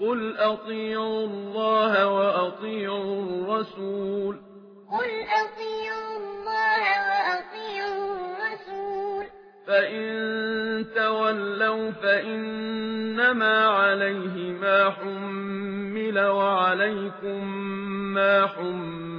قل أطيعوا الله وأطيعوا الرسول قل أطيعوا الله وأطيعوا الرسول فإن تولوا فإنما عليه ما حمل وعليكم ما حمل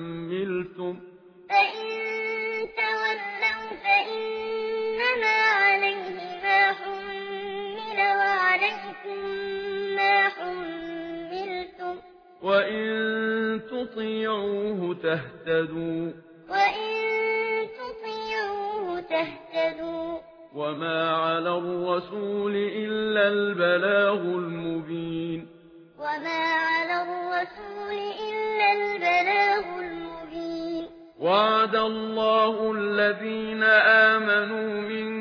وَإِن تُطِيعُوهُ تَهْتَدُوا وَإِن تُطِيعُوهُ تَهْتَدُوا وَمَا عَلَى الرَّسُولِ إِلَّا الْبَلَاغُ الْمُبِينُ وَمَا عَلَى الرَّسُولِ إِلَّا الْبَلَاغُ الْمُبِينُ وَعَدَ اللَّهُ الَّذِينَ آمَنُوا مِنكُم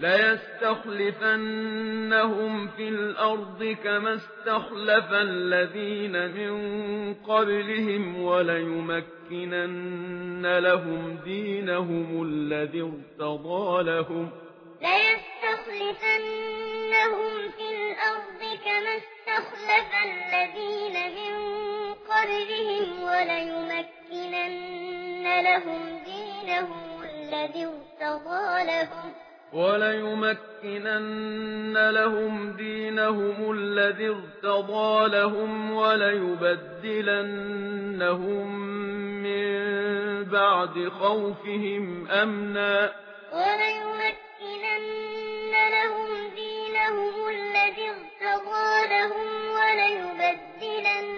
لَيَسْتَخْلِفَنَّهُمْ فِي الْأَرْضِ كَمَا اسْتَخْلَفَ الَّذِينَ مِنْ قَبْلِهِمْ وَلَيُمَكِّنَنَّ لَهُمْ دِينَهُمُ الَّذِي ارْتَضَى لَهُمْ لَيَسْتَخْلِفَنَّهُمْ فِي الْأَرْضِ كَمَا اسْتَخْلَفَ الَّذِينَ مِنْ قَبْلِهِمْ وَلَيُمَكِّنَنَّ لَهُمْ دِينَهُمُ الَّذِي ارْتَضَى لَهُمْ ولا يمكنن لَهُمْ دِينَهُمُ الَّذِي ارْتَضَى لَهُمْ ولا يبدلنهم مِنْ بَعْدِ خَوْفِهِمْ أَمْنًا ولا يمكنن لَهُمْ دِينَهُمُ الَّذِي ارْتَضَى لَهُمْ ولا يبدلنهم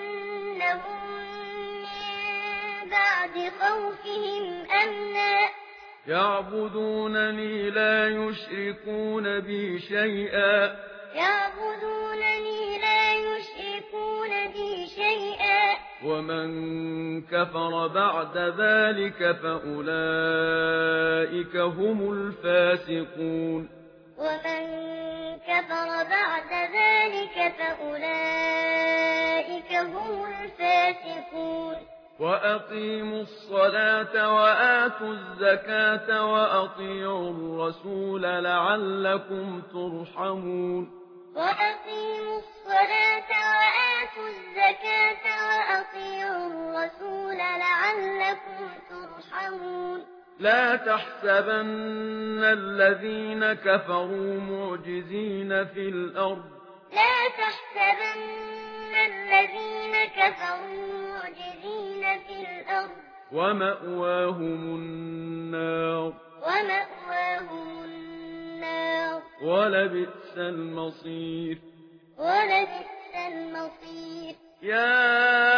مِنْ بَعْدِ خَوْفِهِمْ أَمْنًا يعبدونني لا يشركون بي شيئا. يعبدونني لا يشركون بي شيئا. ومن كفر بعد ذلك فأولئك هم الفاسقون. ومن كفر بعد ذلك فأولئك هم الفاسقون. وأقيموا الصلاة وآتوا الزكاة وأطيعوا الرسول لعلكم ترحمون وأقيموا الصلاة وآتوا الزكاة وأطيعوا الرسول لعلكم ترحمون لا تحسبن الذين كفروا معجزين في الأرض لا تحسبن الذين كفروا معجزين في الأرض. ومأواهم النار. ومأواهم النار. ولبئس المصير. ولبئس المصير. يا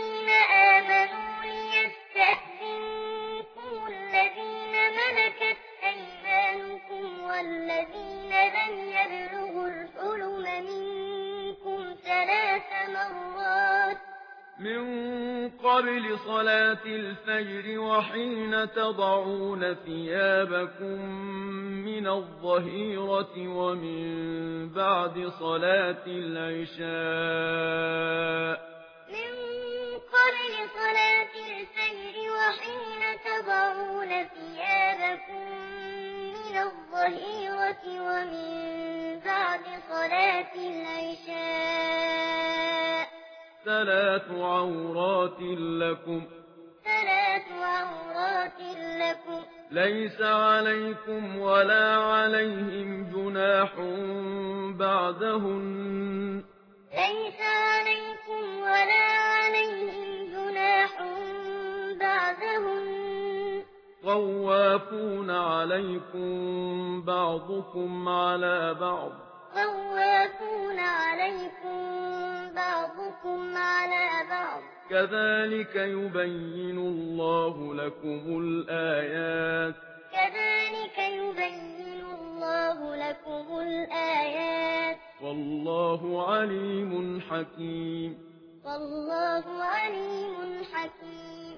من قبل صلاة الفجر وحين تضعون ثيابكم من الظهيرة ومن بعد صلاة العشاء من الظهيرة ومن بعد صلاة العشاء ثلاث عورات لكم. ثلاث عورات لكم ليس عليكم ولا عليهم جناح بعدهن. ليس عليكم ولا عليهم جناح بعدهن. طوافون عليكم بعضكم على بعض. قوافون عليكم بعضكم على بعض. كذلك يبين الله لكم الآيات. كذلك يبين الله لكم الآيات. والله عليم حكيم. والله عليم حكيم.